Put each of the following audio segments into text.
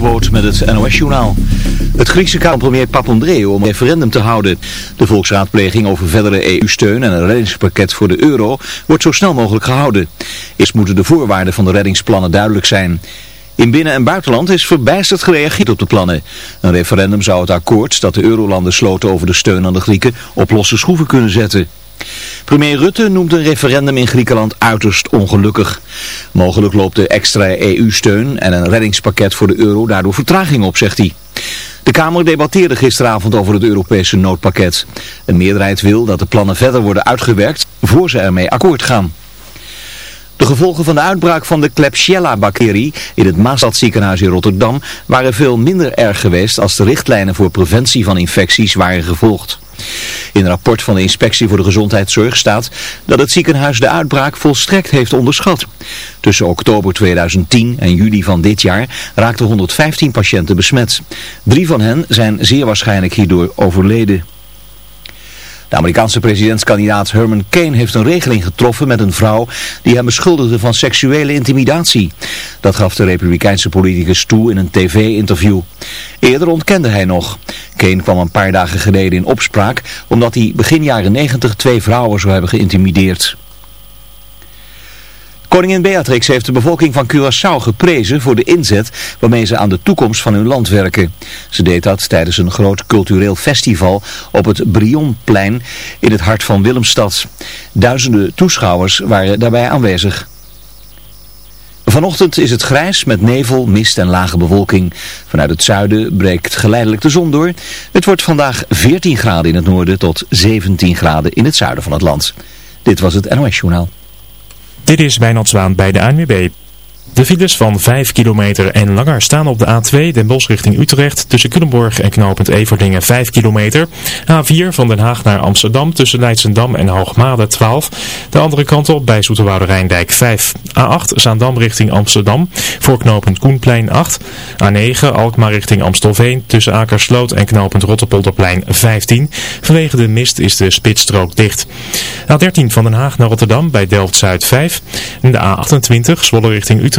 Met het NOS-journaal. Het Griekse premier Papandreou om een referendum te houden. De volksraadpleging over verdere EU-steun en een reddingspakket voor de euro wordt zo snel mogelijk gehouden. Eerst moeten de voorwaarden van de reddingsplannen duidelijk zijn. In binnen- en buitenland is verbijsterd gereageerd op de plannen. Een referendum zou het akkoord dat de eurolanden sloten over de steun aan de Grieken op losse schroeven kunnen zetten. Premier Rutte noemt een referendum in Griekenland uiterst ongelukkig. Mogelijk loopt de extra EU-steun en een reddingspakket voor de euro daardoor vertraging op, zegt hij. De Kamer debatteerde gisteravond over het Europese noodpakket. Een meerderheid wil dat de plannen verder worden uitgewerkt voor ze ermee akkoord gaan. De gevolgen van de uitbraak van de Klebsiella-bacterie in het Maasstadziekenhuis in Rotterdam waren veel minder erg geweest als de richtlijnen voor preventie van infecties waren gevolgd. In een rapport van de Inspectie voor de Gezondheidszorg staat dat het ziekenhuis de uitbraak volstrekt heeft onderschat. Tussen oktober 2010 en juli van dit jaar raakten 115 patiënten besmet. Drie van hen zijn zeer waarschijnlijk hierdoor overleden. De Amerikaanse presidentskandidaat Herman Kane heeft een regeling getroffen met een vrouw die hem beschuldigde van seksuele intimidatie. Dat gaf de republikeinse politicus toe in een tv-interview. Eerder ontkende hij nog. Kane kwam een paar dagen geleden in opspraak omdat hij begin jaren 90 twee vrouwen zou hebben geïntimideerd. Koningin Beatrix heeft de bevolking van Curaçao geprezen voor de inzet waarmee ze aan de toekomst van hun land werken. Ze deed dat tijdens een groot cultureel festival op het Brionplein in het hart van Willemstad. Duizenden toeschouwers waren daarbij aanwezig. Vanochtend is het grijs met nevel, mist en lage bewolking. Vanuit het zuiden breekt geleidelijk de zon door. Het wordt vandaag 14 graden in het noorden tot 17 graden in het zuiden van het land. Dit was het NOS Journaal. Dit is Wijnald Zwaan bij de ANWB. De files van 5 kilometer en langer staan op de A2 Den Bosch richting Utrecht tussen Culemborg en knooppunt Everdingen 5 kilometer. A4 van Den Haag naar Amsterdam tussen Leidsendam en Hoogmade 12. De andere kant op bij Zoeterwoude Rijndijk 5. A8 Zaandam richting Amsterdam voor knooppunt Koenplein 8. A9 Alkmaar richting Amstelveen tussen Akersloot en knooppunt Rotterpolderplein 15. Vanwege de mist is de spitsstrook dicht. A13 van Den Haag naar Rotterdam bij Delft-Zuid 5. En de A28 Zwolle richting Utrecht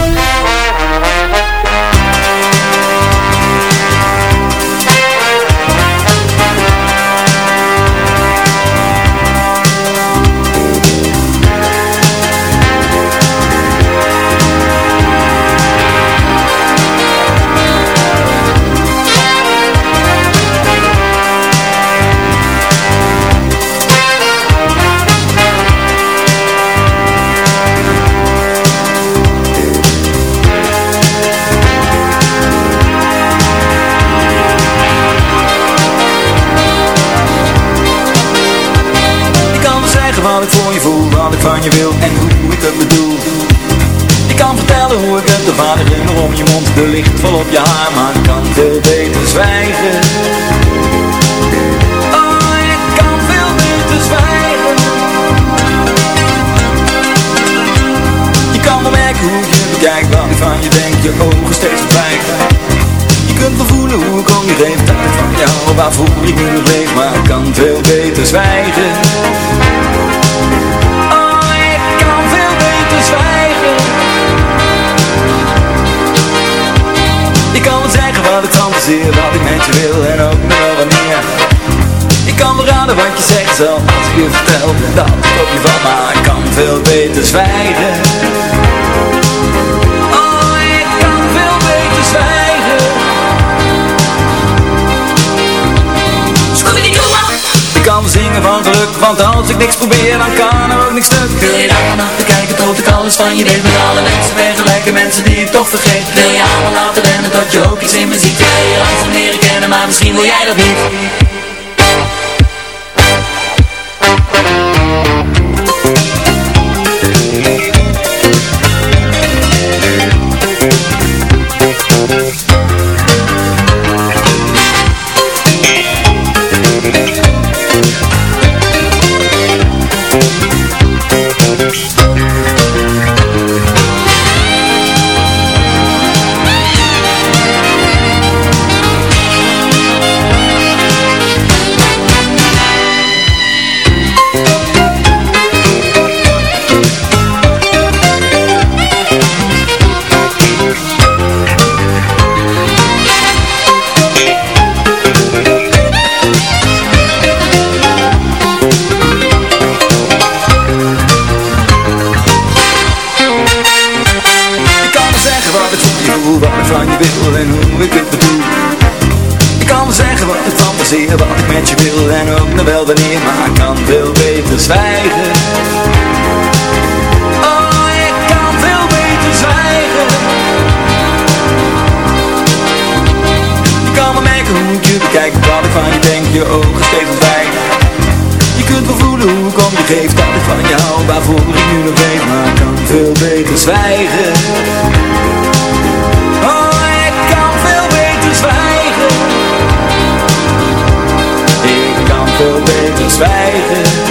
Van jou, waarvoor ik nog leef, maar kan veel beter zwijgen. Oh, ik kan veel beter zwijgen. Ik kan wel zeggen wat ik fantaseer, wat ik met je wil en ook nog wanneer. Ik kan wel raden wat je zegt zelf als ik je vertel dat op je valt, maar ik kan veel beter zwijgen. Zingen van geluk, want als ik niks probeer, dan kan er ook niks stuk. Wil je daar te kijken? Tot ik alles van je. Weet Met alle mensen vergelijken, mensen die ik toch vergeet. Wil je allemaal laten rennen tot je ook iets in me ziet Wil je langzaam leren kennen, maar misschien wil jij dat niet je kunt wel voelen hoe ik om je geef, dat ik van je hou, waarvoor ik nu nog weet, maar ik kan veel beter zwijgen. Oh, ik kan veel beter zwijgen. Ik kan veel beter zwijgen.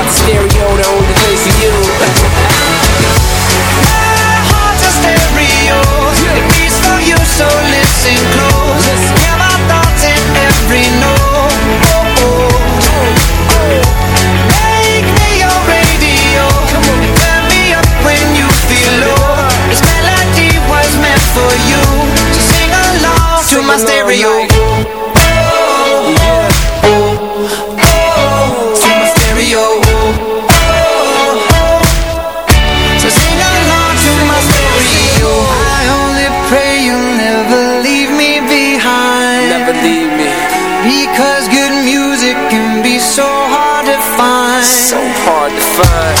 a stereo, the only place for you. heart's a stereo. It beats for you, so listen close. Hear my thoughts in every note. Oh, oh. oh. Make me your radio. Turn me up when you feel low. This melody was meant for you. So sing along to my stereo. divine